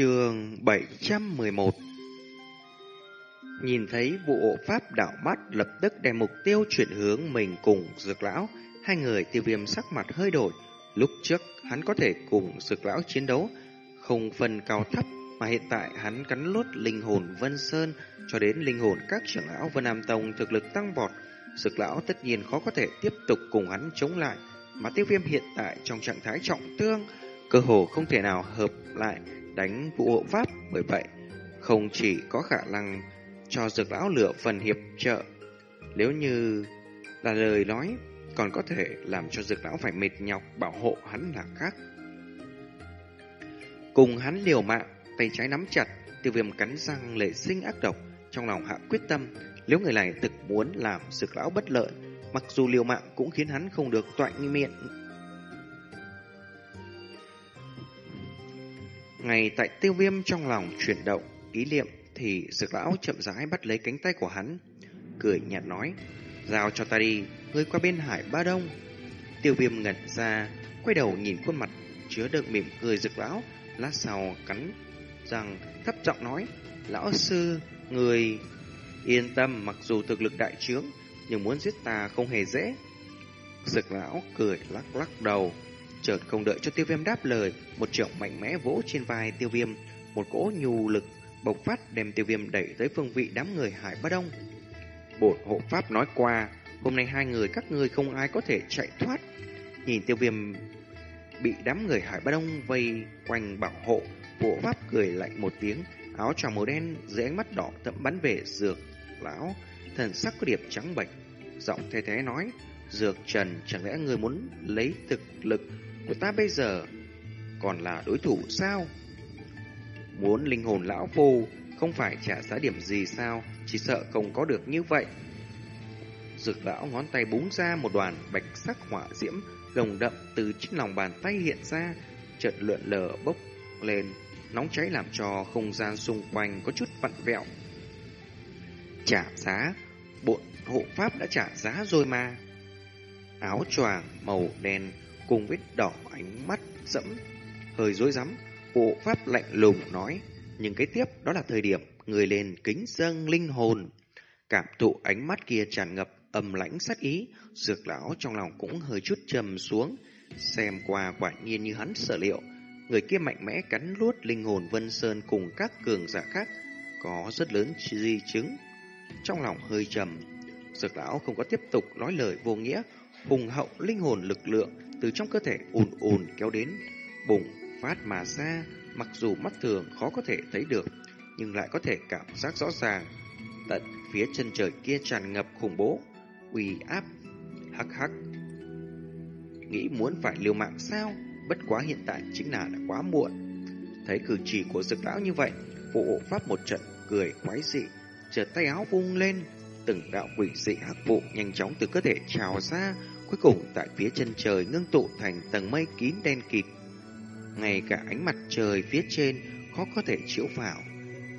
Trường 711 Nhìn thấy vụ hộ pháp đảo mắt lập tức đem mục tiêu chuyển hướng mình cùng dược lão, hai người tiêu viêm sắc mặt hơi đổi. Lúc trước hắn có thể cùng dược lão chiến đấu, không phần cao thấp, mà hiện tại hắn cắn lốt linh hồn Vân Sơn cho đến linh hồn các trưởng lão Vân Nam Tông thực lực tăng vọt. Dược lão tất nhiên khó có thể tiếp tục cùng hắn chống lại, mà tiêu viêm hiện tại trong trạng thái trọng thương, cơ hồ không thể nào hợp lại đánh vụ hộ pháp bởi vậy, không chỉ có khả năng cho dược lão lửa phần hiệp trợ, nếu như là lời nói, còn có thể làm cho dược lão phải mệt nhọc bảo hộ hắn là khác. Cùng hắn liều mạng, tay trái nắm chặt, tiêu viêm cắn răng lệ sinh ác độc, trong lòng hạ quyết tâm, nếu người này thực muốn làm dược lão bất lợi, mặc dù liều mạng cũng khiến hắn không được toại miệng Ngay tại tiêu viêm trong lòng chuyển động, ý niệm thì dược lão chậm rãi bắt lấy cánh tay của hắn, cười nhạt nói, giao cho ta đi, ngươi qua bên hải ba đông. Tiêu viêm ngẩn ra, quay đầu nhìn khuôn mặt chứa đựng mỉm cười dược lão, lát sau cắn rằng thấp giọng nói, lão sư, người yên tâm mặc dù thực lực đại trướng, nhưng muốn giết ta không hề dễ. Dược lão cười lắc lắc đầu, Chợt không đợi cho tiêu viêm đáp lời, một trưởng mạnh mẽ vỗ trên vai tiêu viêm, một cỗ nhu lực bộc phát đem tiêu viêm đẩy tới phương vị đám người Hải Ba Đông. Bổn hộ pháp nói qua, hôm nay hai người các ngươi không ai có thể chạy thoát. Nhìn tiêu viêm bị đám người Hải Ba Đông vây quanh bảo hộ, bộ pháp cười lạnh một tiếng, áo tròn màu đen dưới ánh mắt đỏ thẫm bắn về dược lão, thần sắc có điệp trắng bệch, giọng thê thế nói: "Dược Trần, chẳng lẽ người muốn lấy thực lực của ta bây giờ còn là đối thủ sao? Muốn linh hồn lão phu không phải trả giá điểm gì sao, chỉ sợ không có được như vậy. Dược lão ngón tay búng ra một đoàn bạch sắc hỏa diễm lồng đậm từ trên lòng bàn tay hiện ra, chợt lượn lờ bốc lên, nóng cháy làm cho không gian xung quanh có chút vặn vẹo. Trả giá, bộn hộ pháp đã trả giá rồi mà. Áo choàng màu đen cùng vết đỏ ánh mắt dẫm, hơi dối rắm bộ pháp lạnh lùng nói, nhưng cái tiếp đó là thời điểm người lên kính dâng linh hồn. Cảm thụ ánh mắt kia tràn ngập âm lãnh sát ý, dược lão trong lòng cũng hơi chút trầm xuống, xem qua quả nhiên như hắn sở liệu. Người kia mạnh mẽ cắn luốt linh hồn Vân Sơn cùng các cường giả khác, có rất lớn di chứng. Trong lòng hơi trầm, dược lão không có tiếp tục nói lời vô nghĩa, hùng hậu linh hồn lực lượng từ trong cơ thể ùn ùn kéo đến, bùng phát mà ra, mặc dù mắt thường khó có thể thấy được, nhưng lại có thể cảm giác rõ ràng. Tận phía chân trời kia tràn ngập khủng bố, uy áp, hắc hắc. Nghĩ muốn phải liều mạng sao? Bất quá hiện tại chính là đã quá muộn. Thấy cử chỉ của dực lão như vậy, phụ hộ pháp một trận cười quái dị, chợt tay áo vung lên, từng đạo quỷ dị hắc vụ nhanh chóng từ cơ thể trào ra, Cuối cùng tại phía chân trời ngưng tụ thành tầng mây kín đen kịt. Ngay cả ánh mặt trời phía trên khó có thể chiếu vào.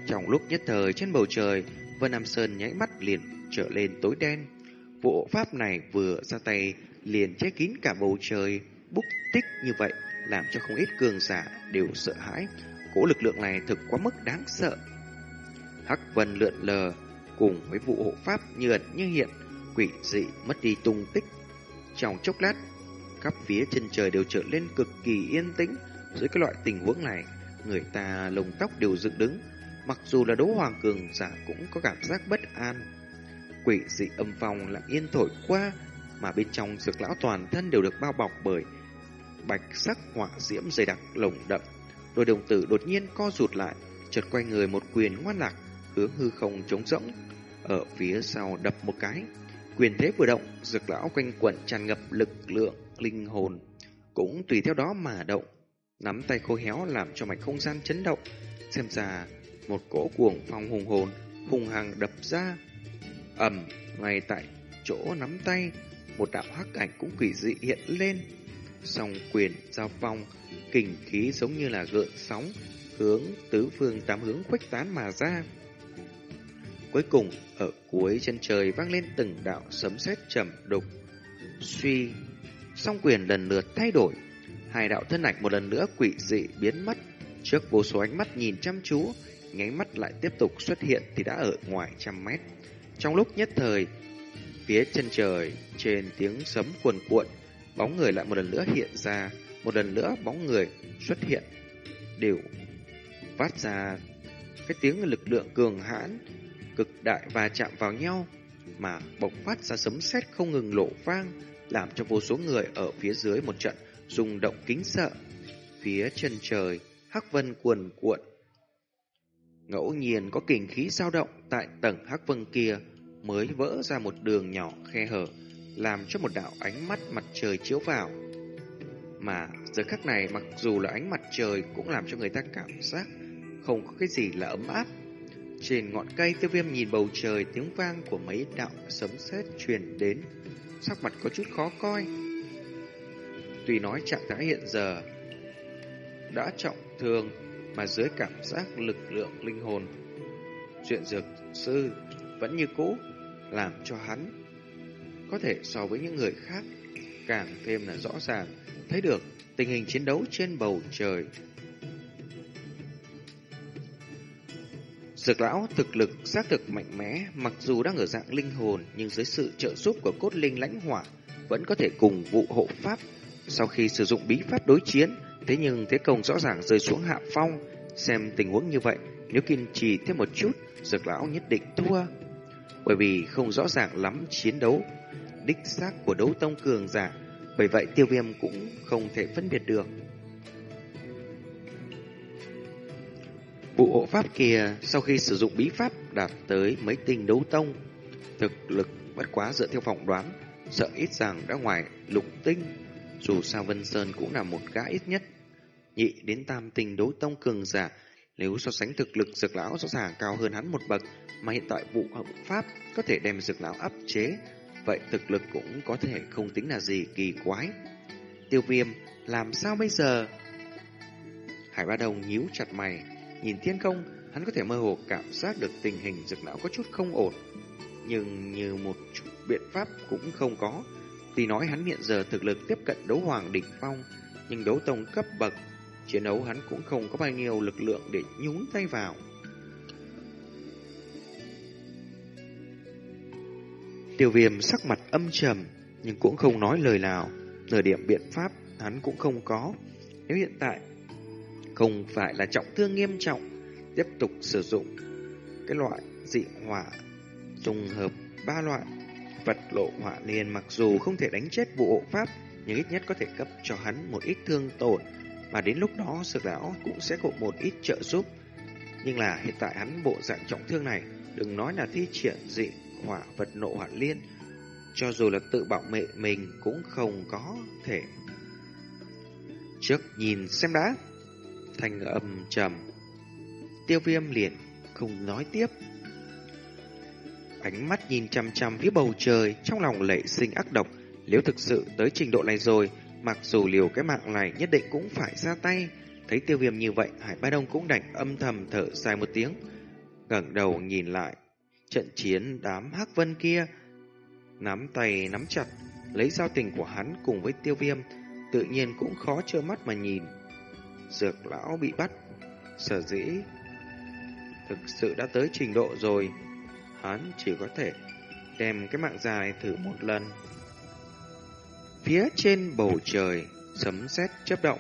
Trong lúc nhất thời trên bầu trời, Vân Nam Sơn nháy mắt liền trở lên tối đen. Bộ pháp này vừa ra tay liền che kín cả bầu trời, búc tích như vậy làm cho không ít cường giả đều sợ hãi. Cỗ lực lượng này thực quá mức đáng sợ. Hắc Vân lượn lờ cùng với vụ hộ pháp như ẩn như hiện, quỷ dị mất đi tung tích trong chốc lát, khắp phía chân trời đều trở lên cực kỳ yên tĩnh. Dưới cái loại tình huống này, người ta lồng tóc đều dựng đứng. Mặc dù là đấu hoàng cường giả cũng có cảm giác bất an. Quỷ dị âm phong lặng yên thổi qua, mà bên trong dược lão toàn thân đều được bao bọc bởi bạch sắc hỏa diễm dày đặc lồng đậm. Đôi đồng tử đột nhiên co rụt lại, chợt quay người một quyền ngoan lạc, hướng hư không trống rỗng. Ở phía sau đập một cái, Quyền thế vừa động, dược lão quanh quẩn tràn ngập lực lượng, linh hồn, cũng tùy theo đó mà động. Nắm tay khô héo làm cho mạch không gian chấn động, xem ra một cỗ cuồng phong hùng hồn, hùng hằng đập ra. ầm ngay tại chỗ nắm tay, một đạo hắc ảnh cũng quỷ dị hiện lên. Song quyền giao phong, kình khí giống như là gợn sóng, hướng tứ phương tám hướng khuếch tán mà ra. Cuối cùng, ở cuối chân trời vang lên từng đạo sấm sét trầm đục. Suy, song quyền lần lượt thay đổi. Hai đạo thân ảnh một lần nữa quỷ dị biến mất. Trước vô số ánh mắt nhìn chăm chú, nháy mắt lại tiếp tục xuất hiện thì đã ở ngoài trăm mét. Trong lúc nhất thời, phía chân trời trên tiếng sấm cuồn cuộn, bóng người lại một lần nữa hiện ra, một lần nữa bóng người xuất hiện đều phát ra cái tiếng lực lượng cường hãn cực đại và chạm vào nhau mà bộc phát ra sấm sét không ngừng lộ vang, làm cho vô số người ở phía dưới một trận rung động kính sợ. Phía chân trời, hắc vân cuồn cuộn. Ngẫu nhiên có kình khí dao động tại tầng hắc vân kia mới vỡ ra một đường nhỏ khe hở, làm cho một đạo ánh mắt mặt trời chiếu vào. Mà giờ khắc này, mặc dù là ánh mặt trời cũng làm cho người ta cảm giác không có cái gì là ấm áp. Trên ngọn cây tiêu viêm nhìn bầu trời tiếng vang của mấy đạo sấm sét truyền đến, sắc mặt có chút khó coi. Tuy nói trạng thái hiện giờ đã trọng thương mà dưới cảm giác lực lượng linh hồn, chuyện dược sư vẫn như cũ làm cho hắn có thể so với những người khác càng thêm là rõ ràng thấy được tình hình chiến đấu trên bầu trời. Dược lão thực lực xác thực mạnh mẽ, mặc dù đang ở dạng linh hồn nhưng dưới sự trợ giúp của cốt linh lãnh hỏa vẫn có thể cùng vụ hộ pháp. Sau khi sử dụng bí pháp đối chiến, thế nhưng thế công rõ ràng rơi xuống hạ phong. Xem tình huống như vậy, nếu kiên trì thêm một chút, dược lão nhất định thua. Bởi vì không rõ ràng lắm chiến đấu, đích xác của đấu tông cường giả bởi vậy tiêu viêm cũng không thể phân biệt được. Vụ hộ pháp kia sau khi sử dụng bí pháp đạt tới mấy tinh đấu tông, thực lực bất quá dựa theo phỏng đoán, sợ ít rằng đã ngoài lục tinh. Dù sao Vân Sơn cũng là một gã ít nhất, nhị đến tam tinh đấu tông cường giả, nếu so sánh thực lực dược lão rõ ràng cao hơn hắn một bậc, mà hiện tại vụ hộ pháp có thể đem dược lão áp chế, vậy thực lực cũng có thể không tính là gì kỳ quái. Tiêu viêm, làm sao bây giờ? Hải Ba Đồng nhíu chặt mày, nhìn thiên không hắn có thể mơ hồ cảm giác được tình hình dược não có chút không ổn. Nhưng như một chút biện pháp cũng không có. Tuy nói hắn hiện giờ thực lực tiếp cận đấu hoàng đỉnh phong, nhưng đấu tông cấp bậc, chiến đấu hắn cũng không có bao nhiêu lực lượng để nhúng tay vào. Tiêu viêm sắc mặt âm trầm, nhưng cũng không nói lời nào. Nửa điểm biện pháp hắn cũng không có. Nếu hiện tại không phải là trọng thương nghiêm trọng, tiếp tục sử dụng cái loại dị hỏa trùng hợp ba loại vật lộ hỏa liền mặc dù không thể đánh chết vụ hộ pháp, nhưng ít nhất có thể cấp cho hắn một ít thương tổn, mà đến lúc đó sự lão cũng sẽ có một ít trợ giúp. Nhưng là hiện tại hắn bộ dạng trọng thương này, đừng nói là thi triển dị hỏa vật nộ hỏa liên, cho dù là tự bảo mệ mình cũng không có thể. Trước nhìn xem đã, thanh âm trầm, tiêu viêm liền không nói tiếp. Ánh mắt nhìn chăm chăm phía bầu trời, trong lòng lệ sinh ác độc, nếu thực sự tới trình độ này rồi, mặc dù liều cái mạng này nhất định cũng phải ra tay. Thấy tiêu viêm như vậy, Hải Ba Đông cũng đành âm thầm thở dài một tiếng, ngẩng đầu nhìn lại, Trận chiến đám hắc vân kia, nắm tay nắm chặt, lấy giao tình của hắn cùng với tiêu viêm, tự nhiên cũng khó trơ mắt mà nhìn. Dược lão bị bắt, sở dĩ thực sự đã tới trình độ rồi, hắn chỉ có thể đem cái mạng dài thử một lần. Phía trên bầu trời, sấm sét chớp động.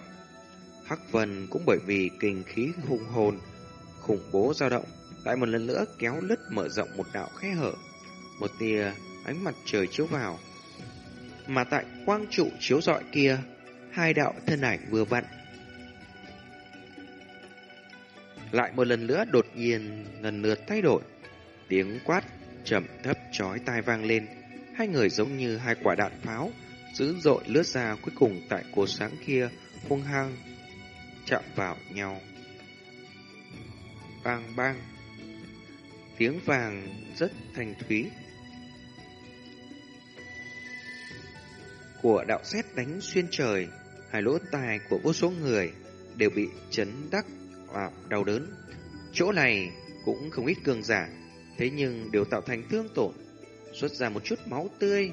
Hắc Vân cũng bởi vì kinh khí hung hồn, khủng bố dao động, lại một lần nữa kéo lứt mở rộng một đạo khe hở. Một tia ánh mặt trời chiếu vào. Mà tại quang trụ chiếu rọi kia, hai đạo thân ảnh vừa vặn. Lại một lần nữa đột nhiên lần lượt thay đổi. Tiếng quát trầm thấp chói tai vang lên. Hai người giống như hai quả đạn pháo, dữ dội lướt ra cuối cùng tại cột sáng kia hung hăng chạm vào nhau. Bang bang tiếng vàng rất thanh thúy. Của đạo sét đánh xuyên trời, hai lỗ tai của vô số người đều bị chấn đắc và đau đớn. Chỗ này cũng không ít cường giả, thế nhưng đều tạo thành thương tổn, xuất ra một chút máu tươi.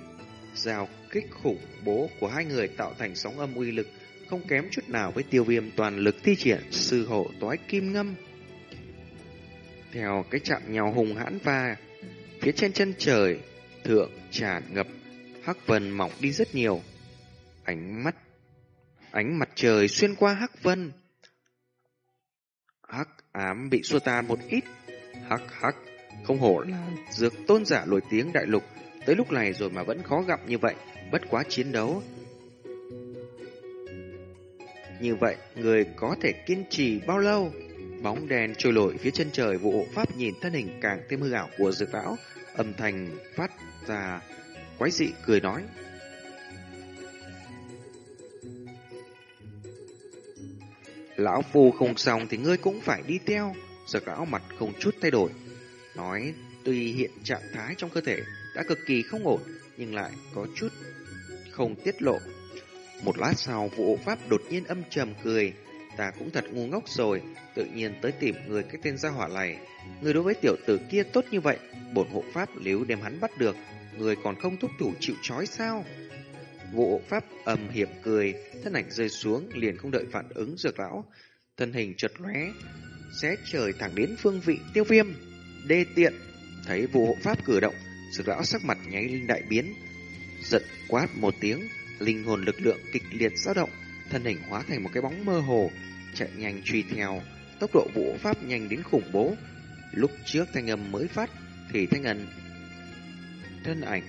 Rào kích khủng bố của hai người tạo thành sóng âm uy lực không kém chút nào với tiêu viêm toàn lực thi triển sư hộ toái kim ngâm. Theo cái chạm nhau hùng hãn và phía trên chân trời, thượng tràn ngập, hắc vân mỏng đi rất nhiều. Ánh mắt, ánh mặt trời xuyên qua hắc vân. Hắc ám bị xua tan một ít, hắc hắc, không hổ là dược tôn giả nổi tiếng đại lục, tới lúc này rồi mà vẫn khó gặp như vậy, bất quá chiến đấu. Như vậy, người có thể kiên trì bao lâu? Bóng đèn trôi nổi phía chân trời vụ hộ pháp nhìn thân hình càng thêm hư ảo của dược lão, âm thanh phát ra quái dị cười nói. Lão phu không xong thì ngươi cũng phải đi theo. Giật lão mặt không chút thay đổi. Nói tuy hiện trạng thái trong cơ thể đã cực kỳ không ổn, nhưng lại có chút không tiết lộ. Một lát sau, vụ hộ pháp đột nhiên âm trầm cười. Ta cũng thật ngu ngốc rồi, tự nhiên tới tìm người cái tên gia hỏa này. Người đối với tiểu tử kia tốt như vậy, bổn hộ pháp nếu đem hắn bắt được, người còn không thúc thủ chịu trói sao? Vụ pháp âm hiểm cười, thân ảnh rơi xuống liền không đợi phản ứng dược lão. Thân hình chợt lóe, xé trời thẳng đến phương vị tiêu viêm. Đê tiện, thấy vụ hộ pháp cử động, dược lão sắc mặt nháy linh đại biến. Giận quát một tiếng, linh hồn lực lượng kịch liệt dao động, thân hình hóa thành một cái bóng mơ hồ, chạy nhanh truy theo, tốc độ vũ pháp nhanh đến khủng bố. Lúc trước thanh âm mới phát, thì thanh ảnh thân ảnh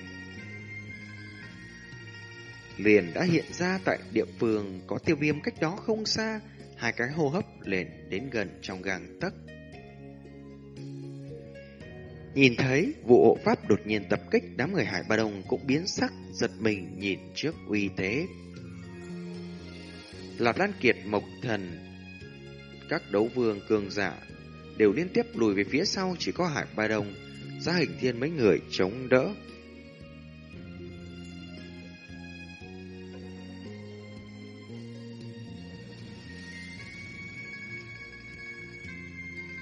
liền đã hiện ra tại địa phương có tiêu viêm cách đó không xa, hai cái hô hấp liền đến gần trong gang tấc. Nhìn thấy vụ hộ pháp đột nhiên tập kích đám người Hải Ba Đông cũng biến sắc, giật mình nhìn trước uy thế. Lạp Lan Kiệt Mộc Thần, các đấu vương cường giả đều liên tiếp lùi về phía sau chỉ có Hải Ba Đông, ra hình thiên mấy người chống đỡ.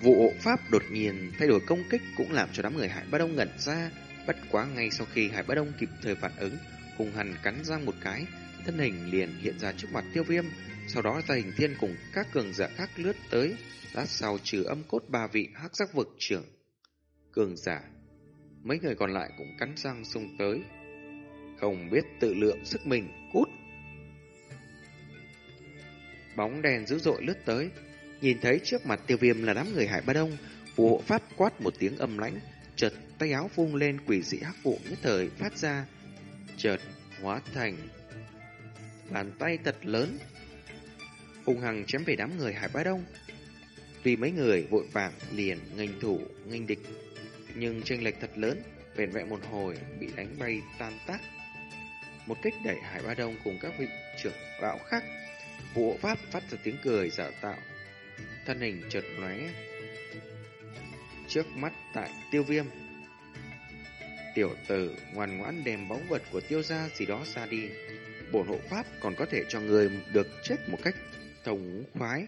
Vụ hộ pháp đột nhiên thay đổi công kích cũng làm cho đám người Hải Bá Đông ngẩn ra. Bất quá ngay sau khi Hải Bá Đông kịp thời phản ứng, hùng hằn cắn răng một cái, thân hình liền hiện ra trước mặt tiêu viêm. Sau đó gia hình thiên cùng các cường giả khác lướt tới, lát sau trừ âm cốt ba vị hắc giác vực trưởng. Cường giả, mấy người còn lại cũng cắn răng xung tới. Không biết tự lượng sức mình, cút. Bóng đèn dữ dội lướt tới, Nhìn thấy trước mặt tiêu viêm là đám người Hải Ba Đông, phù hộ pháp quát một tiếng âm lãnh, chợt tay áo vung lên quỷ dị hắc vụ nhất thời phát ra, chợt hóa thành bàn tay thật lớn, hung hăng chém về đám người Hải Ba Đông. Vì mấy người vội vàng liền nghênh thủ, nghênh địch, nhưng tranh lệch thật lớn, vẹn vẹn một hồi bị đánh bay tan tác. Một kích đẩy Hải Ba Đông cùng các vị trưởng lão khác, vụ hộ pháp phát ra tiếng cười giả tạo thân hình chợt lóe trước mắt tại tiêu viêm. Tiểu tử ngoan ngoãn đem bóng vật của tiêu gia gì đó ra đi. Bổn hộ pháp còn có thể cho người được chết một cách thống khoái.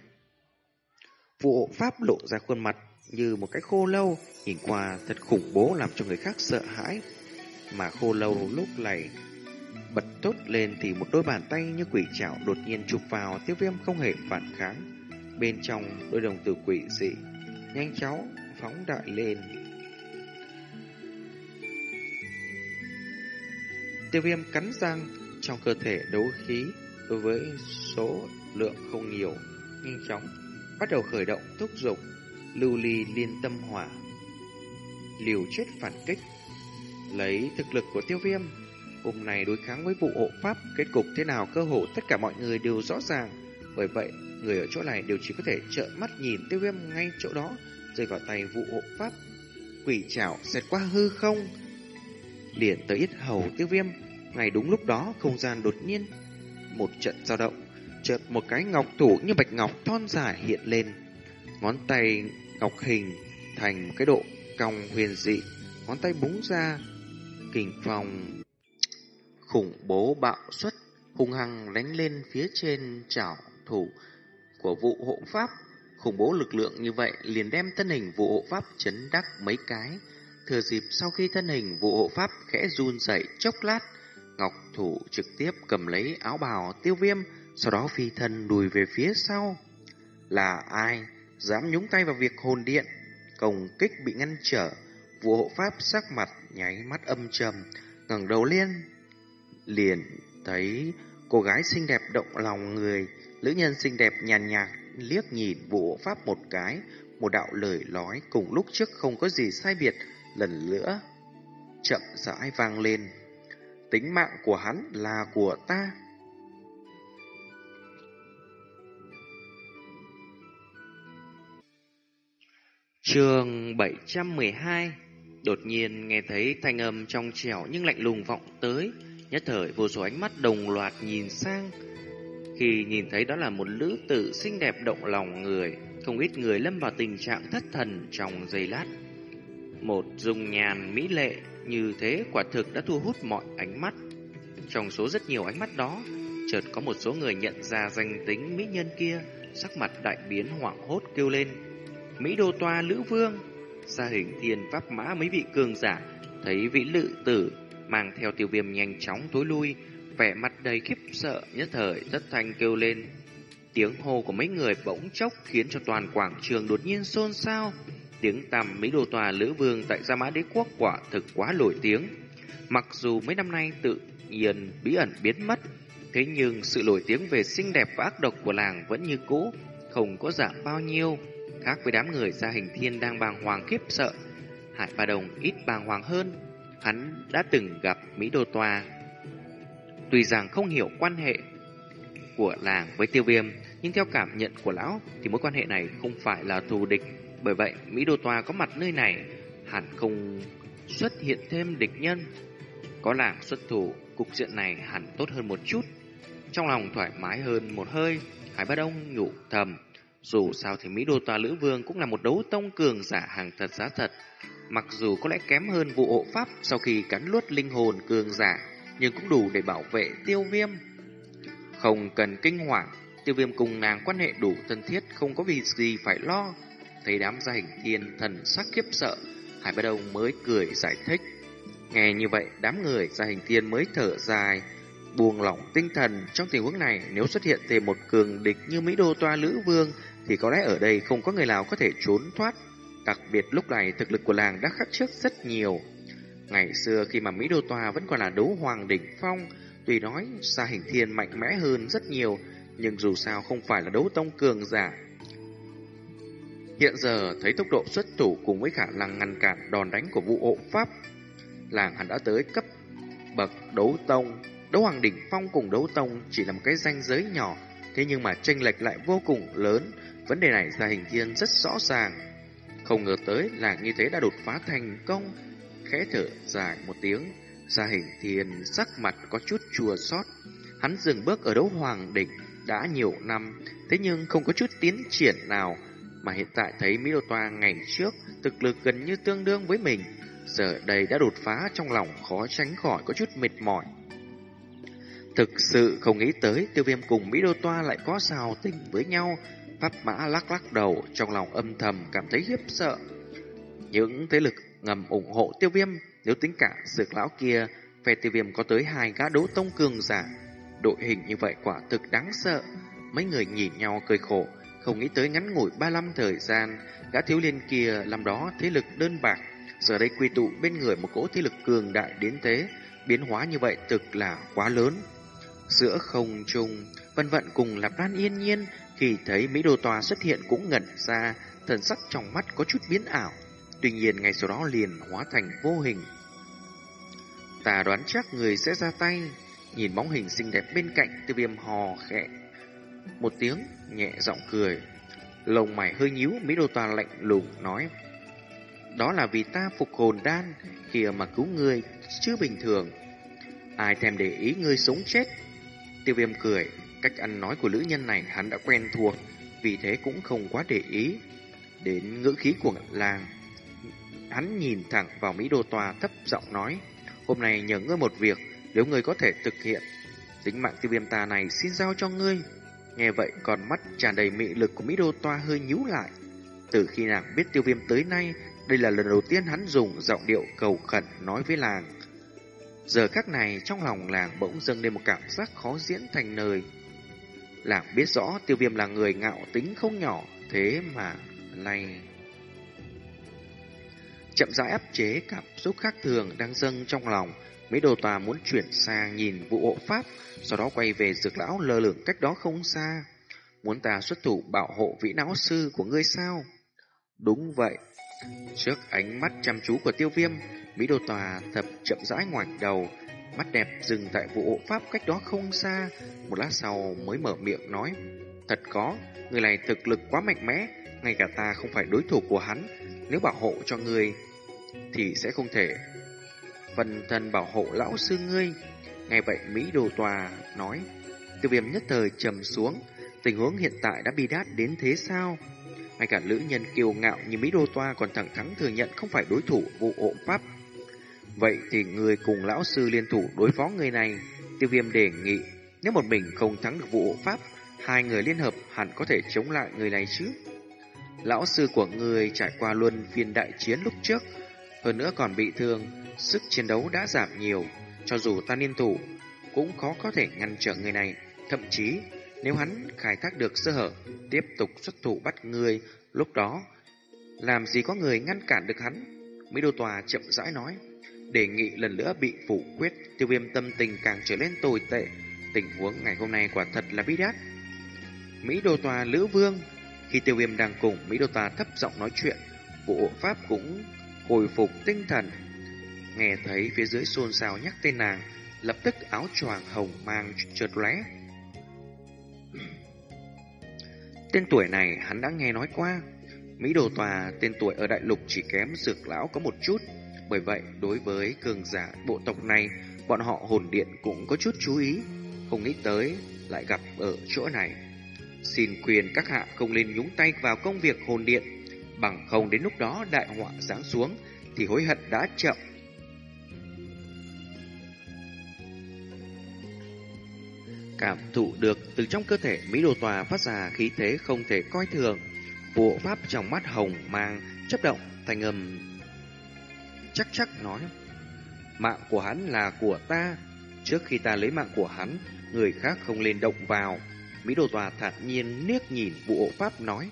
Vụ hộ pháp lộ ra khuôn mặt như một cái khô lâu, nhìn qua thật khủng bố làm cho người khác sợ hãi. Mà khô lâu lúc này bật tốt lên thì một đôi bàn tay như quỷ chảo đột nhiên chụp vào tiêu viêm không hề phản kháng. Bên trong đôi đồng tử quỷ dị, Nhanh chóng phóng đại lên. Tiêu viêm cắn răng Trong cơ thể đấu khí Đối với số lượng không nhiều, Nhanh chóng Bắt đầu khởi động thúc dục Lưu ly liên tâm hỏa. Liều chết phản kích, Lấy thực lực của tiêu viêm, Hôm nay đối kháng với vụ hộ pháp, Kết cục thế nào cơ hồ tất cả mọi người đều rõ ràng. Bởi vậy người ở chỗ này đều chỉ có thể trợn mắt nhìn tiêu viêm ngay chỗ đó, rơi vào tay vụ hộ pháp. Quỷ chảo xẹt qua hư không, liền tới ít hầu tiêu viêm. Ngay đúng lúc đó, không gian đột nhiên, một trận dao động, chợt một cái ngọc thủ như bạch ngọc thon dài hiện lên. Ngón tay ngọc hình thành một cái độ cong huyền dị, ngón tay búng ra, kình phòng khủng bố bạo xuất hung hăng đánh lên phía trên chảo thủ của vụ hộ pháp. Khủng bố lực lượng như vậy liền đem thân hình vụ hộ pháp chấn đắc mấy cái. Thừa dịp sau khi thân hình vụ hộ pháp khẽ run dậy chốc lát, Ngọc Thủ trực tiếp cầm lấy áo bào tiêu viêm, sau đó phi thân lùi về phía sau. Là ai dám nhúng tay vào việc hồn điện? Công kích bị ngăn trở, vụ hộ pháp sắc mặt nháy mắt âm trầm, ngẩng đầu lên, liền thấy cô gái xinh đẹp động lòng người, lữ nhân xinh đẹp nhàn nhạt liếc nhìn Vũ pháp một cái, một đạo lời nói cùng lúc trước không có gì sai biệt, lần nữa chậm rãi vang lên. Tính mạng của hắn là của ta. Trường 712 Đột nhiên nghe thấy thanh âm trong trẻo nhưng lạnh lùng vọng tới Nhất thời vô số ánh mắt đồng loạt nhìn sang khi nhìn thấy đó là một nữ tử xinh đẹp động lòng người Không ít người lâm vào tình trạng thất thần trong giây lát. Một dung nhàn mỹ lệ như thế quả thực đã thu hút mọi ánh mắt. Trong số rất nhiều ánh mắt đó Chợt có một số người nhận ra danh tính mỹ nhân kia Sắc mặt đại biến hoảng hốt kêu lên. Mỹ đô toa Lữ Vương, gia hình thiên pháp mã mấy vị cường giả, thấy vị lự tử mang theo tiêu viêm nhanh chóng tối lui, vẻ mặt đầy khiếp sợ nhất thời rất thanh kêu lên. Tiếng hô của mấy người bỗng chốc khiến cho toàn quảng trường đột nhiên xôn xao. Tiếng tầm Mỹ đô tòa Lữ Vương tại Gia Mã Đế Quốc quả thực quá nổi tiếng. Mặc dù mấy năm nay tự nhiên bí ẩn biến mất, thế nhưng sự nổi tiếng về xinh đẹp và ác độc của làng vẫn như cũ, không có giảm bao nhiêu. Khác với đám người gia hình thiên đang bàng hoàng khiếp sợ, Hải Ba Đồng ít bàng hoàng hơn. Hắn đã từng gặp Mỹ Đô tòa Tuy rằng không hiểu quan hệ của làng với tiêu viêm, nhưng theo cảm nhận của lão thì mối quan hệ này không phải là thù địch. Bởi vậy, Mỹ Đô Toa có mặt nơi này hẳn không xuất hiện thêm địch nhân. Có làng xuất thủ, cục diện này hẳn tốt hơn một chút. Trong lòng thoải mái hơn một hơi, Hải Bát Đông nhủ thầm. Dù sao thì Mỹ Đô Tòa Lữ Vương cũng là một đấu tông cường giả hàng thật giá thật. Mặc dù có lẽ kém hơn vụ hộ pháp sau khi cắn luốt linh hồn cường giả, nhưng cũng đủ để bảo vệ tiêu viêm. Không cần kinh hoàng, tiêu viêm cùng nàng quan hệ đủ thân thiết, không có vì gì phải lo. Thấy đám gia hình thiên thần sắc khiếp sợ, Hải Bá Đông mới cười giải thích. Nghe như vậy, đám người gia hình thiên mới thở dài, buông lỏng tinh thần. Trong tình huống này, nếu xuất hiện thêm một cường địch như Mỹ Đô Toa Lữ Vương, thì có lẽ ở đây không có người nào có thể trốn thoát. Đặc biệt lúc này thực lực của làng đã khắc trước rất nhiều. Ngày xưa khi mà Mỹ Đô Toa vẫn còn là đấu hoàng đỉnh phong, tuy nói xa hình thiên mạnh mẽ hơn rất nhiều, nhưng dù sao không phải là đấu tông cường giả. Hiện giờ thấy tốc độ xuất thủ cùng với khả năng ngăn cản đòn đánh của vụ hộ pháp, làng hắn đã tới cấp bậc đấu tông. Đấu hoàng đỉnh phong cùng đấu tông chỉ là một cái danh giới nhỏ, thế nhưng mà tranh lệch lại vô cùng lớn, Vấn đề này gia hình thiên rất rõ ràng. Không ngờ tới là như thế đã đột phá thành công. Khẽ thở dài một tiếng, gia hình thiền sắc mặt có chút chua xót. Hắn dừng bước ở đấu hoàng đỉnh đã nhiều năm, thế nhưng không có chút tiến triển nào. Mà hiện tại thấy Mỹ Đô Toa ngày trước thực lực gần như tương đương với mình. Giờ đây đã đột phá trong lòng khó tránh khỏi có chút mệt mỏi. Thực sự không nghĩ tới tiêu viêm cùng Mỹ Đô Toa lại có xào tình với nhau Pháp mã lắc lắc đầu trong lòng âm thầm cảm thấy hiếp sợ. Những thế lực ngầm ủng hộ tiêu viêm nếu tính cả dược lão kia phe tiêu viêm có tới hai gã đấu tông cường giả. Đội hình như vậy quả thực đáng sợ. Mấy người nhìn nhau cười khổ, không nghĩ tới ngắn ngủi 35 thời gian, gã thiếu liên kia làm đó thế lực đơn bạc, giờ đây quy tụ bên người một cỗ thế lực cường đại đến thế, biến hóa như vậy thực là quá lớn. Giữa không trung, vân vận cùng Lạp Lan yên nhiên khi thấy Mỹ Đô Tòa xuất hiện cũng ngẩn ra, thần sắc trong mắt có chút biến ảo. Tuy nhiên ngay sau đó liền hóa thành vô hình. Ta đoán chắc người sẽ ra tay, nhìn bóng hình xinh đẹp bên cạnh tiêu viêm hò khẽ. Một tiếng nhẹ giọng cười, lồng mày hơi nhíu Mỹ Đô Tòa lạnh lùng nói. Đó là vì ta phục hồn đan, kìa mà cứu người, chứ bình thường. Ai thèm để ý ngươi sống chết. Tiêu viêm cười, Cách ăn nói của nữ nhân này hắn đã quen thuộc, vì thế cũng không quá để ý. Đến ngữ khí của làng, hắn nhìn thẳng vào Mỹ Đô Tòa thấp giọng nói, hôm nay nhờ ngươi một việc, nếu ngươi có thể thực hiện, tính mạng tiêu viêm ta này xin giao cho ngươi. Nghe vậy còn mắt tràn đầy mị lực của Mỹ Đô Toa hơi nhíu lại. Từ khi nàng biết tiêu viêm tới nay, đây là lần đầu tiên hắn dùng giọng điệu cầu khẩn nói với làng. Giờ khắc này trong lòng làng bỗng dâng lên một cảm giác khó diễn thành lời. Làng biết rõ tiêu viêm là người ngạo tính không nhỏ, thế mà nay chậm rãi áp chế cảm xúc khác thường đang dâng trong lòng. Mỹ đồ tòa muốn chuyển sang nhìn vụ hộ pháp, sau đó quay về dược lão lơ lửng cách đó không xa. Muốn ta xuất thủ bảo hộ vị não sư của ngươi sao? Đúng vậy. Trước ánh mắt chăm chú của tiêu viêm, Mỹ đồ tòa thập chậm rãi ngoảnh đầu, mắt đẹp dừng tại vụ hộ pháp cách đó không xa. Một lát sau mới mở miệng nói, thật có, người này thực lực quá mạnh mẽ, ngay cả ta không phải đối thủ của hắn. Nếu bảo hộ cho người thì sẽ không thể phần thân bảo hộ lão sư ngươi. Ngay vậy Mỹ Đồ Tòa nói, tiêu viêm nhất thời trầm xuống, tình huống hiện tại đã bi đát đến thế sao? Ngay cả lữ nhân kiêu ngạo như Mỹ Đô Toa còn thẳng thắn thừa nhận không phải đối thủ vụ hộ pháp. Vậy thì người cùng lão sư liên thủ đối phó người này, tiêu viêm đề nghị, nếu một mình không thắng được vụ hộ pháp, hai người liên hợp hẳn có thể chống lại người này chứ. Lão sư của người trải qua luân phiên đại chiến lúc trước, hơn nữa còn bị thương, sức chiến đấu đã giảm nhiều. Cho dù ta liên thủ, cũng khó có thể ngăn trở người này. Thậm chí, nếu hắn khai thác được sơ hở, tiếp tục xuất thủ bắt người, lúc đó, làm gì có người ngăn cản được hắn? Mỹ Đô Tòa chậm rãi nói, đề nghị lần nữa bị phủ quyết, tiêu viêm tâm tình càng trở nên tồi tệ. Tình huống ngày hôm nay quả thật là bi đát. Mỹ Đô Tòa Lữ Vương, khi tiêu viêm đang cùng Mỹ Đô Tòa thấp giọng nói chuyện, bộ pháp cũng hồi phục tinh thần. Nghe thấy phía dưới xôn xao nhắc tên nàng, lập tức áo choàng hồng mang chợt lóe. Tên tuổi này hắn đã nghe nói qua. Mỹ Đồ Tòa tên tuổi ở đại lục chỉ kém dược lão có một chút. Bởi vậy, đối với cường giả bộ tộc này, bọn họ hồn điện cũng có chút chú ý. Không nghĩ tới, lại gặp ở chỗ này. Xin quyền các hạ không nên nhúng tay vào công việc hồn điện bằng không đến lúc đó đại họa giáng xuống, thì hối hận đã chậm. Cảm thụ được từ trong cơ thể Mỹ Đồ Tòa phát ra khí thế không thể coi thường. Bộ pháp trong mắt hồng mang chấp động thành âm chắc chắc nói, Mạng của hắn là của ta Trước khi ta lấy mạng của hắn, Người khác không lên động vào Mỹ Đồ Tòa thản nhiên liếc nhìn bộ pháp nói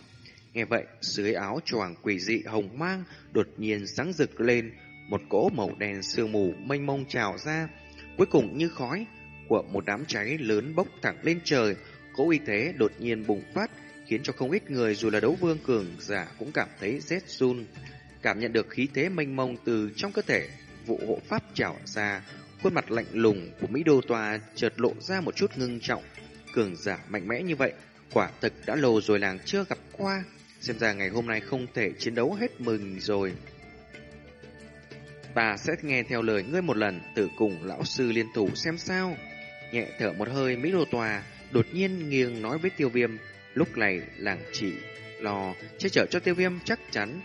Nghe vậy, dưới áo choàng quỷ dị hồng mang đột nhiên sáng rực lên, một cỗ màu đen sương mù mênh mông trào ra, cuối cùng như khói của một đám cháy lớn bốc thẳng lên trời, cỗ uy thế đột nhiên bùng phát, khiến cho không ít người dù là đấu vương cường giả cũng cảm thấy rét run. Cảm nhận được khí thế mênh mông từ trong cơ thể, vụ hộ pháp trào ra, khuôn mặt lạnh lùng của Mỹ Đô Tòa chợt lộ ra một chút ngưng trọng. Cường giả mạnh mẽ như vậy, quả thực đã lâu rồi làng chưa gặp qua. Xem ra ngày hôm nay không thể chiến đấu hết mình rồi. Ta sẽ nghe theo lời ngươi một lần, tử cùng lão sư liên thủ xem sao. Nhẹ thở một hơi Mỹ Đô Tòa, đột nhiên nghiêng nói với tiêu viêm. Lúc này làng chỉ lo che chở cho tiêu viêm chắc chắn.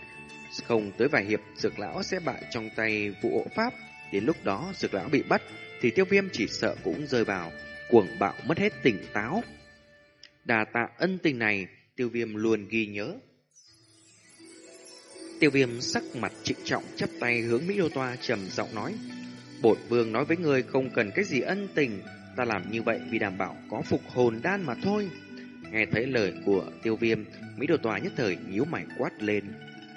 Không tới vài hiệp, dược lão sẽ bại trong tay vụ hộ pháp. Đến lúc đó dược lão bị bắt, thì tiêu viêm chỉ sợ cũng rơi vào, cuồng bạo mất hết tỉnh táo. Đà tạ ân tình này, tiêu viêm luôn ghi nhớ. Tiêu viêm sắc mặt trịnh trọng chắp tay hướng Mỹ Đô Toa trầm giọng nói. Bột vương nói với người không cần cái gì ân tình, ta làm như vậy vì đảm bảo có phục hồn đan mà thôi. Nghe thấy lời của tiêu viêm, Mỹ Đô Toa nhất thời nhíu mày quát lên.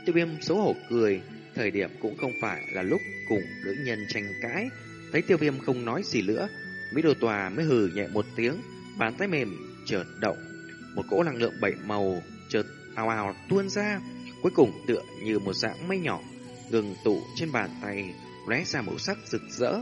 Tiêu viêm xấu hổ cười, thời điểm cũng không phải là lúc cùng nữ nhân tranh cãi. Thấy tiêu viêm không nói gì nữa, Mỹ Đô Tòa mới hừ nhẹ một tiếng, bàn tay mềm chợt động. Một cỗ năng lượng bảy màu chợt ào ào tuôn ra, cuối cùng tựa như một dạng mây nhỏ ngừng tụ trên bàn tay lóe ra màu sắc rực rỡ.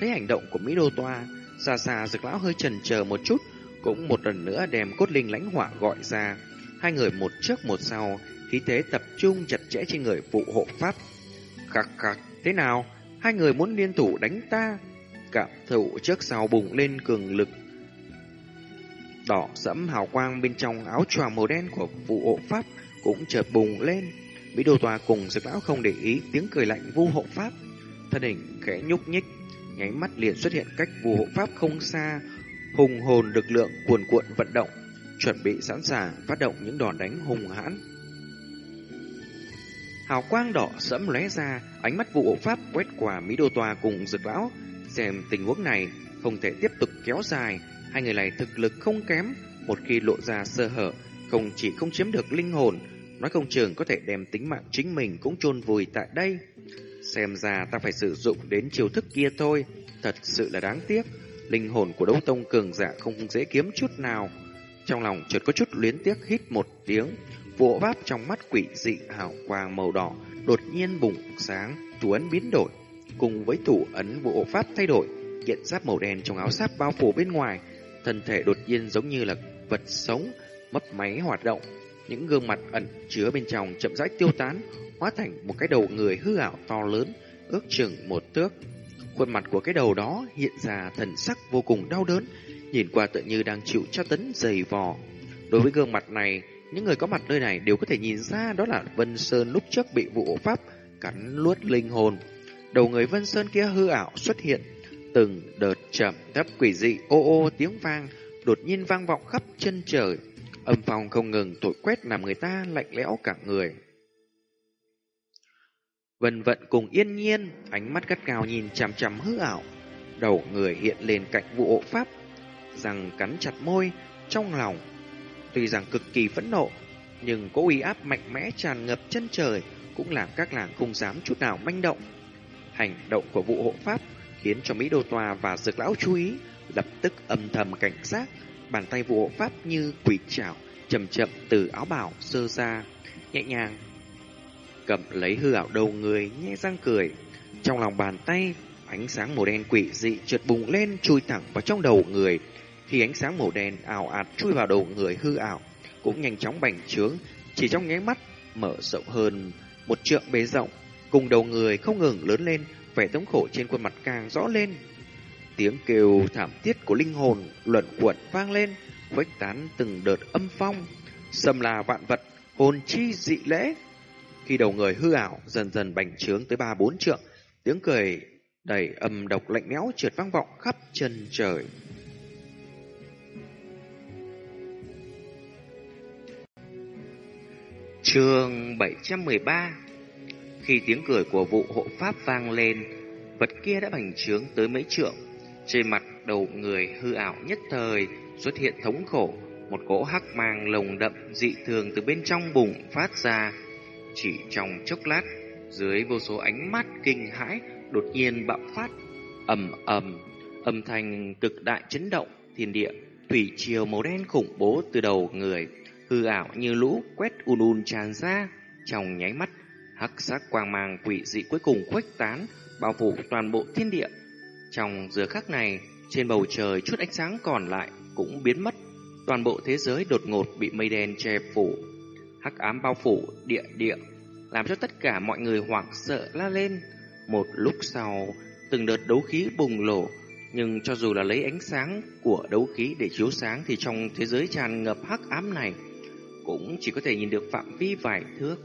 Thấy hành động của Mỹ Đô Toa, xa xa rực lão hơi chần chờ một chút, cũng một lần nữa đem cốt linh lãnh hỏa gọi ra. Hai người một trước một sau, khí thế tập trung chặt chẽ trên người phụ hộ pháp. Khắc khắc, thế nào? Hai người muốn liên thủ đánh ta? Cảm thụ trước sau bùng lên cường lực. Đỏ sẫm hào quang bên trong áo choàng màu đen của vụ hộ pháp cũng chợt bùng lên. Mỹ đồ tòa cùng dược lão không để ý tiếng cười lạnh vu hộ pháp. Thân hình khẽ nhúc nhích, nháy mắt liền xuất hiện cách vu hộ pháp không xa. Hùng hồn lực lượng cuồn cuộn vận động, chuẩn bị sẵn sàng phát động những đòn đánh hùng hãn. Hào quang đỏ sẫm lóe ra, ánh mắt vụ hộ pháp quét qua Mỹ đồ tòa cùng dược lão. Xem tình huống này không thể tiếp tục kéo dài, hai người này thực lực không kém, một khi lộ ra sơ hở, không chỉ không chiếm được linh hồn, nói không chừng có thể đem tính mạng chính mình cũng chôn vùi tại đây. Xem ra ta phải sử dụng đến chiêu thức kia thôi, thật sự là đáng tiếc. Linh hồn của đấu tông cường giả không dễ kiếm chút nào. Trong lòng chợt có chút luyến tiếc hít một tiếng, vụ váp trong mắt quỷ dị hào quang màu đỏ đột nhiên bùng sáng, thủ ấn biến đổi, cùng với thủ ấn vụ pháp thay đổi, kiện giáp màu đen trong áo giáp bao phủ bên ngoài, thân thể đột nhiên giống như là vật sống, mấp máy hoạt động, những gương mặt ẩn chứa bên trong chậm rãi tiêu tán, hóa thành một cái đầu người hư ảo to lớn, ước chừng một thước. Khuôn mặt của cái đầu đó hiện ra thần sắc vô cùng đau đớn, nhìn qua tựa như đang chịu tra tấn dày vò. Đối với gương mặt này, những người có mặt nơi này đều có thể nhìn ra đó là Vân Sơn lúc trước bị vụ pháp cắn luốt linh hồn. Đầu người Vân Sơn kia hư ảo xuất hiện, từng đợt chậm thấp quỷ dị ô ô tiếng vang đột nhiên vang vọng khắp chân trời. Âm phong không ngừng tội quét làm người ta lạnh lẽo cả người. Vân vận cùng yên nhiên, ánh mắt gắt gao nhìn chằm chằm hư ảo. Đầu người hiện lên cạnh vụ hộ pháp, răng cắn chặt môi, trong lòng. Tuy rằng cực kỳ phẫn nộ, nhưng có uy áp mạnh mẽ tràn ngập chân trời cũng làm các làng không dám chút nào manh động. Hành động của vụ hộ pháp khiến cho Mỹ Đô Tòa và Dược Lão chú ý, lập tức âm thầm cảnh giác, bàn tay vụ hộ pháp như quỷ chảo, chậm chậm từ áo bào sơ ra, nhẹ nhàng cầm lấy hư ảo đầu người nhẹ răng cười. Trong lòng bàn tay, ánh sáng màu đen quỷ dị trượt bùng lên chui thẳng vào trong đầu người. Khi ánh sáng màu đen ảo ạt chui vào đầu người hư ảo, cũng nhanh chóng bành trướng, chỉ trong nháy mắt mở rộng hơn một trượng bề rộng, cùng đầu người không ngừng lớn lên, vẻ thống khổ trên khuôn mặt càng rõ lên. Tiếng kêu thảm thiết của linh hồn luận quẩn vang lên, vách tán từng đợt âm phong, sầm là vạn vật, hồn chi dị lễ. Khi đầu người hư ảo dần dần bành trướng tới ba bốn trượng, tiếng cười đầy âm độc lạnh lẽo trượt vang vọng khắp chân trời. Chương 713 khi tiếng cười của vụ hộ pháp vang lên, vật kia đã bành trướng tới mấy trượng. Trên mặt đầu người hư ảo nhất thời xuất hiện thống khổ, một cỗ hắc mang lồng đậm dị thường từ bên trong bụng phát ra. Chỉ trong chốc lát, dưới vô số ánh mắt kinh hãi đột nhiên bạo phát, ầm ầm, âm thanh cực đại chấn động thiên địa, thủy triều màu đen khủng bố từ đầu người hư ảo như lũ quét ùn ùn tràn ra trong nháy mắt hắc sắc quang mang quỷ dị cuối cùng khuếch tán, bao phủ toàn bộ thiên địa. Trong giờ khắc này, trên bầu trời chút ánh sáng còn lại cũng biến mất. Toàn bộ thế giới đột ngột bị mây đen che phủ. Hắc ám bao phủ địa địa, làm cho tất cả mọi người hoảng sợ la lên. Một lúc sau, từng đợt đấu khí bùng nổ, nhưng cho dù là lấy ánh sáng của đấu khí để chiếu sáng thì trong thế giới tràn ngập hắc ám này cũng chỉ có thể nhìn được phạm vi vài thước.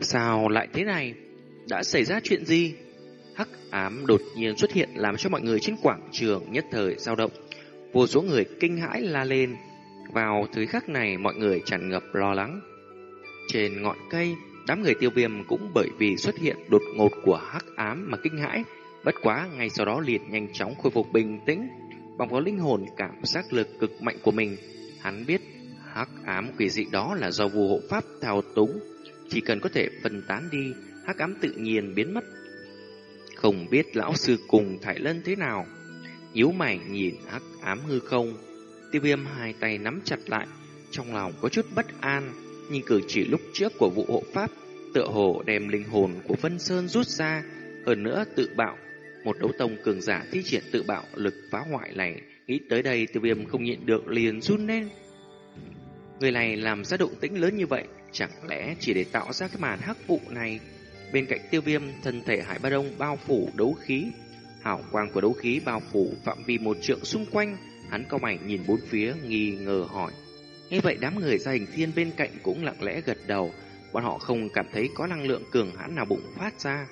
Sao lại thế này? Đã xảy ra chuyện gì? Hắc ám đột nhiên xuất hiện làm cho mọi người trên quảng trường nhất thời dao động. Vô số người kinh hãi la lên. Vào thời khắc này mọi người tràn ngập lo lắng. Trên ngọn cây, đám người tiêu viêm cũng bởi vì xuất hiện đột ngột của hắc ám mà kinh hãi. Bất quá, ngay sau đó liền nhanh chóng khôi phục bình tĩnh. Bằng có linh hồn cảm giác lực cực mạnh của mình, hắn biết hắc ám quỷ dị đó là do vù hộ pháp thao túng, chỉ cần có thể phân tán đi, hắc ám tự nhiên biến mất. Không biết lão sư cùng Thải Lân thế nào, nhíu mày nhìn hắc ám hư không, tiêu viêm hai tay nắm chặt lại, trong lòng có chút bất an, nhìn cử chỉ lúc trước của vụ hộ pháp, tựa hồ đem linh hồn của Vân Sơn rút ra, hơn nữa tự bạo. Một đấu tông cường giả thi triển tự bạo lực phá hoại này, nghĩ tới đây tiêu viêm không nhịn được liền run lên. Người này làm ra động tĩnh lớn như vậy, chẳng lẽ chỉ để tạo ra cái màn hắc vụ này? Bên cạnh tiêu viêm, thân thể Hải Ba Đông bao phủ đấu khí. Hảo quang của đấu khí bao phủ phạm vi một trượng xung quanh. Hắn cao mảnh nhìn bốn phía, nghi ngờ hỏi. Nghe vậy đám người gia hình thiên bên cạnh cũng lặng lẽ gật đầu. Bọn họ không cảm thấy có năng lượng cường hãn nào bùng phát ra.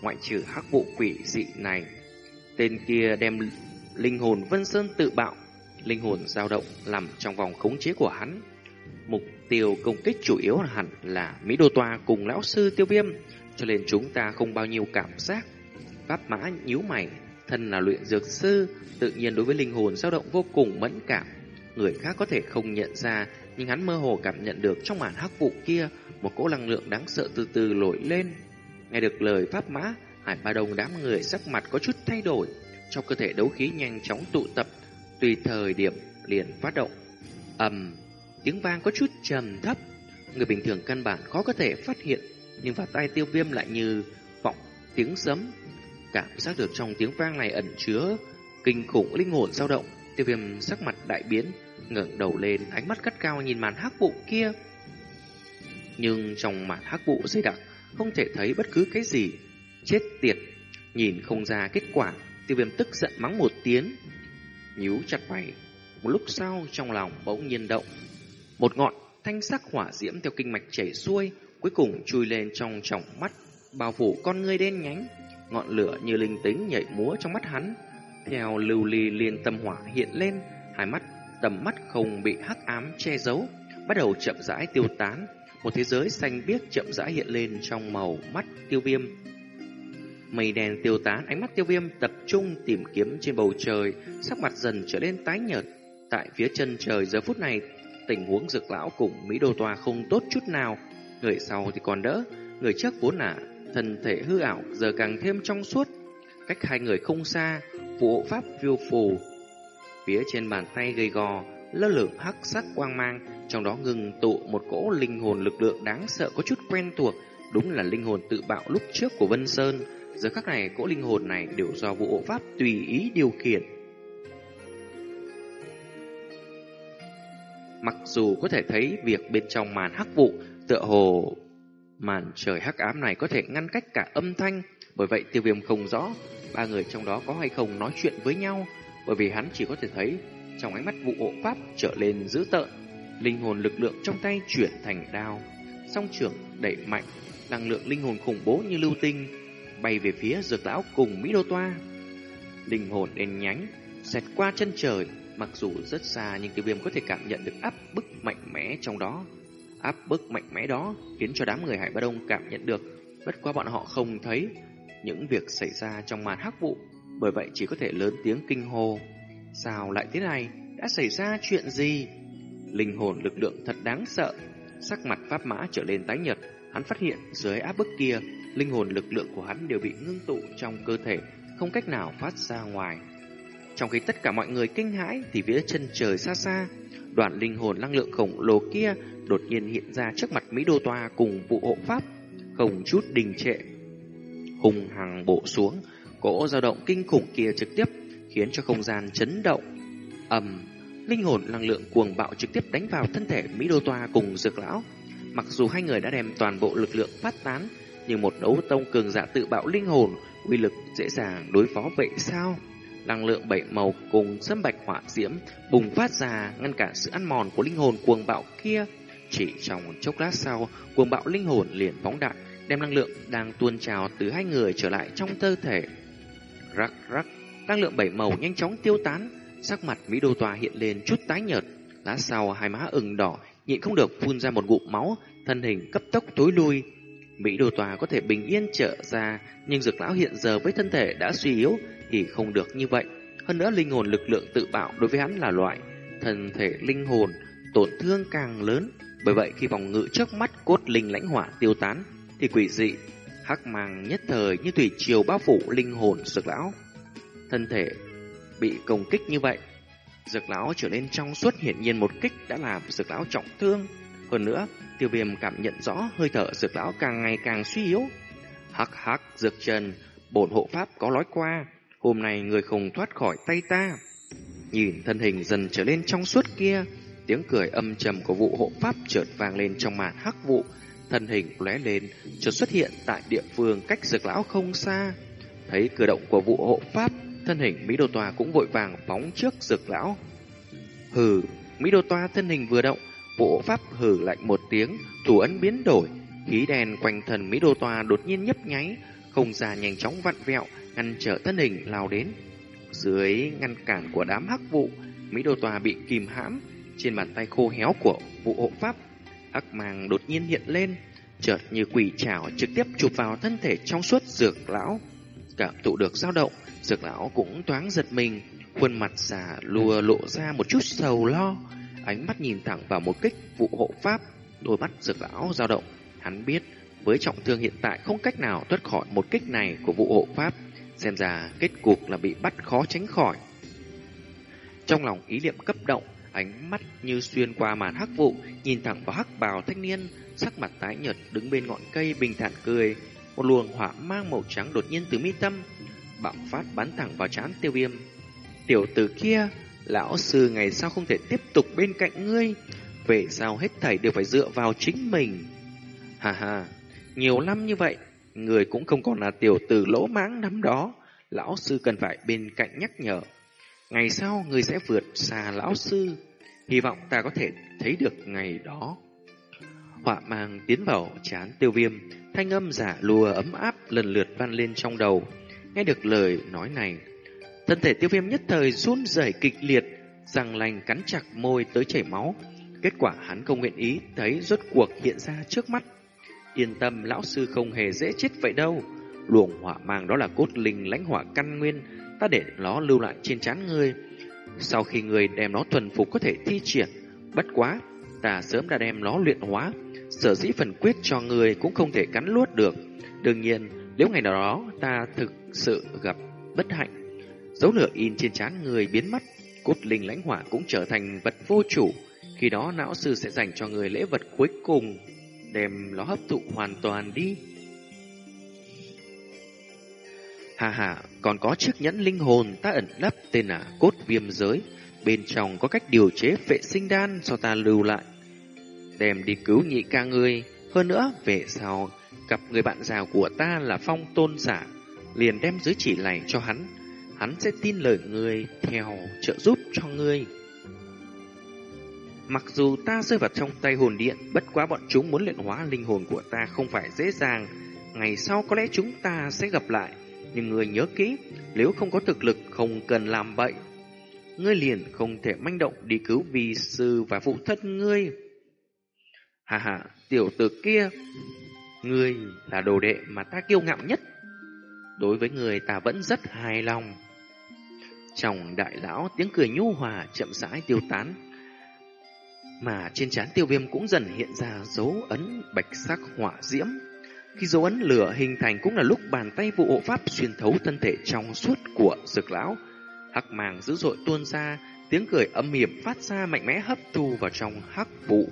Ngoại trừ hắc vụ quỷ dị này. Tên kia đem linh hồn Vân Sơn tự bạo. Linh hồn dao động nằm trong vòng khống chế của hắn. Mục tiêu công kích chủ yếu hẳn là Mỹ Đô Toa cùng lão sư tiêu viêm, cho nên chúng ta không bao nhiêu cảm giác. Pháp mã nhíu mày, thân là luyện dược sư, tự nhiên đối với linh hồn dao động vô cùng mẫn cảm. người khác có thể không nhận ra, nhưng hắn mơ hồ cảm nhận được trong màn hắc vụ kia một cỗ năng lượng đáng sợ từ từ nổi lên. Nghe được lời pháp mã, Hải Ba Đông đám người sắc mặt có chút thay đổi, trong cơ thể đấu khí nhanh chóng tụ tập, tùy thời điểm liền phát động. ầm, tiếng vang có chút trầm thấp, người bình thường căn bản khó có thể phát hiện, nhưng vào tai Tiêu Viêm lại như vọng tiếng sấm. Cảm giác được trong tiếng vang này ẩn chứa kinh khủng linh hồn dao động, Tiêu Viêm sắc mặt đại biến, ngẩng đầu lên, ánh mắt cắt cao nhìn màn hắc vụ kia. Nhưng trong màn hắc vụ dây đặc, không thể thấy bất cứ cái gì. Chết tiệt, nhìn không ra kết quả, Tiêu Viêm tức giận mắng một tiếng, nhíu chặt mày. Một lúc sau trong lòng bỗng nhiên động, một ngọn thanh sắc hỏa diễm theo kinh mạch chảy xuôi, cuối cùng chui lên trong tròng mắt, bao phủ con ngươi đen nhánh, ngọn lửa như linh tính nhảy múa trong mắt hắn. Theo lưu ly liên tâm hỏa hiện lên, hai mắt tầm mắt không bị hắc ám che giấu, bắt đầu chậm rãi tiêu tán. Một thế giới xanh biếc chậm rãi hiện lên trong màu mắt tiêu viêm. Mây đèn tiêu tán, ánh mắt tiêu viêm tập trung tìm kiếm trên bầu trời, sắc mặt dần trở nên tái nhợt. Tại phía chân trời giờ phút này, tình huống dược lão cùng Mỹ Đô Toa không tốt chút nào. Người sau thì còn đỡ, người trước vốn là thân thể hư ảo giờ càng thêm trong suốt. Cách hai người không xa, vụ hộ pháp phiêu phù Phía trên bàn tay gầy gò, lơ lửng hắc sắc quang mang, trong đó ngừng tụ một cỗ linh hồn lực lượng đáng sợ có chút quen thuộc, đúng là linh hồn tự bạo lúc trước của Vân Sơn. Giờ khắc này, cỗ linh hồn này đều do vụ hộ pháp tùy ý điều khiển. Mặc dù có thể thấy việc bên trong màn hắc vụ, tựa hồ màn trời hắc ám này có thể ngăn cách cả âm thanh, bởi vậy tiêu viêm không rõ ba người trong đó có hay không nói chuyện với nhau, bởi vì hắn chỉ có thể thấy trong ánh mắt vụ hộ pháp trở lên dữ tợn, linh hồn lực lượng trong tay chuyển thành đao, song trưởng đẩy mạnh, năng lượng linh hồn khủng bố như lưu tinh bay về phía dược lão cùng Mỹ Đô Toa. Linh hồn đen nhánh xẹt qua chân trời, mặc dù rất xa nhưng Tiêu Viêm có thể cảm nhận được áp bức mạnh mẽ trong đó. Áp bức mạnh mẽ đó khiến cho đám người Hải Ba Đông cảm nhận được, bất quá bọn họ không thấy những việc xảy ra trong màn hắc vụ bởi vậy chỉ có thể lớn tiếng kinh hô. Sao lại thế này? Đã xảy ra chuyện gì? Linh hồn lực lượng thật đáng sợ. Sắc mặt pháp mã trở lên tái nhợt, hắn phát hiện dưới áp bức kia, linh hồn lực lượng của hắn đều bị ngưng tụ trong cơ thể, không cách nào phát ra ngoài. Trong khi tất cả mọi người kinh hãi thì phía chân trời xa xa, đoạn linh hồn năng lượng khổng lồ kia đột nhiên hiện ra trước mặt Mỹ Đô Toa cùng vụ hộ pháp, không chút đình trệ. Hùng hằng bộ xuống, Cỗ dao động kinh khủng kia trực tiếp khiến cho không gian chấn động. ầm, linh hồn năng lượng cuồng bạo trực tiếp đánh vào thân thể Mỹ Đô Toa cùng Dược Lão. Mặc dù hai người đã đem toàn bộ lực lượng phát tán, nhưng một đấu tông cường giả tự bạo linh hồn, uy lực dễ dàng đối phó vậy sao? Năng lượng bảy màu cùng sấm bạch hỏa diễm bùng phát ra ngăn cản sự ăn mòn của linh hồn cuồng bạo kia. Chỉ trong chốc lát sau, cuồng bạo linh hồn liền phóng đại, đem năng lượng đang tuôn trào từ hai người trở lại trong cơ thể. Rắc rắc, năng lượng bảy màu nhanh chóng tiêu tán, sắc mặt Mỹ Đô Tòa hiện lên chút tái nhợt. Lá sau hai má ửng đỏ, nhịn không được phun ra một ngụm máu, thân hình cấp tốc tối lui. Mỹ Đô Tòa có thể bình yên trở ra, nhưng dược lão hiện giờ với thân thể đã suy yếu thì không được như vậy. Hơn nữa linh hồn lực lượng tự bạo đối với hắn là loại thân thể linh hồn tổn thương càng lớn. Bởi vậy khi vòng ngự trước mắt cốt linh lãnh hỏa tiêu tán thì quỷ dị hắc mang nhất thời như thủy triều bao phủ linh hồn dược lão. Thân thể bị công kích như vậy, dược lão trở nên trong suốt hiển nhiên một kích đã làm dược lão trọng thương. Hơn nữa, tiêu viêm cảm nhận rõ hơi thở dược lão càng ngày càng suy yếu. Hắc hắc dược trần, bổn hộ pháp có nói qua, hôm nay người không thoát khỏi tay ta. Nhìn thân hình dần trở lên trong suốt kia, tiếng cười âm trầm của vụ hộ pháp chợt vang lên trong màn hắc vụ, thân hình lóe lên, chợt xuất hiện tại địa phương cách dược lão không xa. Thấy cử động của vụ hộ pháp, thân hình Mỹ Đô Toa cũng vội vàng phóng trước dược lão. Hừ, Mỹ Đô Toa thân hình vừa động, vụ hộ pháp hừ lạnh một tiếng, thủ ấn biến đổi, khí đèn quanh thần Mỹ Đô Toa đột nhiên nhấp nháy, không gian nhanh chóng vặn vẹo, ngăn trở thân hình lao đến. Dưới ngăn cản của đám hắc vụ, Mỹ Đô Tòa bị kìm hãm, trên bàn tay khô héo của vụ hộ pháp Hắc màng đột nhiên hiện lên, chợt như quỷ trảo trực tiếp chụp vào thân thể trong suốt dược lão. Cảm thụ được dao động, dược lão cũng thoáng giật mình, khuôn mặt già lùa lộ ra một chút sầu lo. ánh mắt nhìn thẳng vào một kích vụ hộ pháp, đôi mắt dược lão dao động. Hắn biết, với trọng thương hiện tại không cách nào thoát khỏi một kích này của vụ hộ pháp, xem ra kết cục là bị bắt khó tránh khỏi. Trong lòng ý niệm cấp động, ánh mắt như xuyên qua màn hắc vụ, nhìn thẳng vào hắc bào thanh niên, sắc mặt tái nhợt đứng bên ngọn cây bình thản cười, một luồng hỏa mang màu trắng đột nhiên từ mi tâm, bạo phát bắn thẳng vào trán tiêu viêm. Tiểu tử kia, lão sư ngày sau không thể tiếp tục bên cạnh ngươi, về sau hết thảy đều phải dựa vào chính mình. Hà hà, nhiều năm như vậy, người cũng không còn là tiểu tử lỗ mãng năm đó, lão sư cần phải bên cạnh nhắc nhở. Ngày sau người sẽ vượt xa lão sư, hy vọng ta có thể thấy được ngày đó. Họa mang tiến vào chán tiêu viêm, thanh âm giả lùa ấm áp lần lượt vang lên trong đầu. Nghe được lời nói này, thân thể tiêu viêm nhất thời run rẩy kịch liệt, răng lành cắn chặt môi tới chảy máu. Kết quả hắn không nguyện ý thấy rốt cuộc hiện ra trước mắt. Yên tâm, lão sư không hề dễ chết vậy đâu. Luồng hỏa mang đó là cốt linh lãnh hỏa căn nguyên, ta để nó lưu lại trên trán ngươi. Sau khi ngươi đem nó thuần phục có thể thi triển, bất quá, ta sớm đã đem nó luyện hóa, sở dĩ phần quyết cho người cũng không thể cắn luốt được. Đương nhiên, nếu ngày nào đó ta thực sự gặp bất hạnh, dấu lửa in trên trán người biến mất, cốt linh lãnh hỏa cũng trở thành vật vô chủ. Khi đó não sư sẽ dành cho người lễ vật cuối cùng, đem nó hấp thụ hoàn toàn đi. Hà hà, còn có chiếc nhẫn linh hồn ta ẩn nấp tên là cốt viêm giới. Bên trong có cách điều chế vệ sinh đan cho ta lưu lại đem đi cứu nhị ca ngươi. Hơn nữa, về sau, gặp người bạn già của ta là phong tôn giả, liền đem giới chỉ này cho hắn. Hắn sẽ tin lời ngươi theo trợ giúp cho ngươi. Mặc dù ta rơi vào trong tay hồn điện, bất quá bọn chúng muốn luyện hóa linh hồn của ta không phải dễ dàng. Ngày sau có lẽ chúng ta sẽ gặp lại, nhưng ngươi nhớ kỹ, nếu không có thực lực không cần làm bậy. Ngươi liền không thể manh động đi cứu vi sư và phụ thân ngươi. Hà hà, tiểu tử kia, ngươi là đồ đệ mà ta kiêu ngạo nhất. Đối với người ta vẫn rất hài lòng. Trong đại lão tiếng cười nhu hòa chậm rãi tiêu tán. Mà trên trán tiêu viêm cũng dần hiện ra dấu ấn bạch sắc hỏa diễm. Khi dấu ấn lửa hình thành cũng là lúc bàn tay vụ hộ pháp xuyên thấu thân thể trong suốt của dược lão. Hắc màng dữ dội tuôn ra, tiếng cười âm hiểm phát ra mạnh mẽ hấp thu vào trong hắc vụ.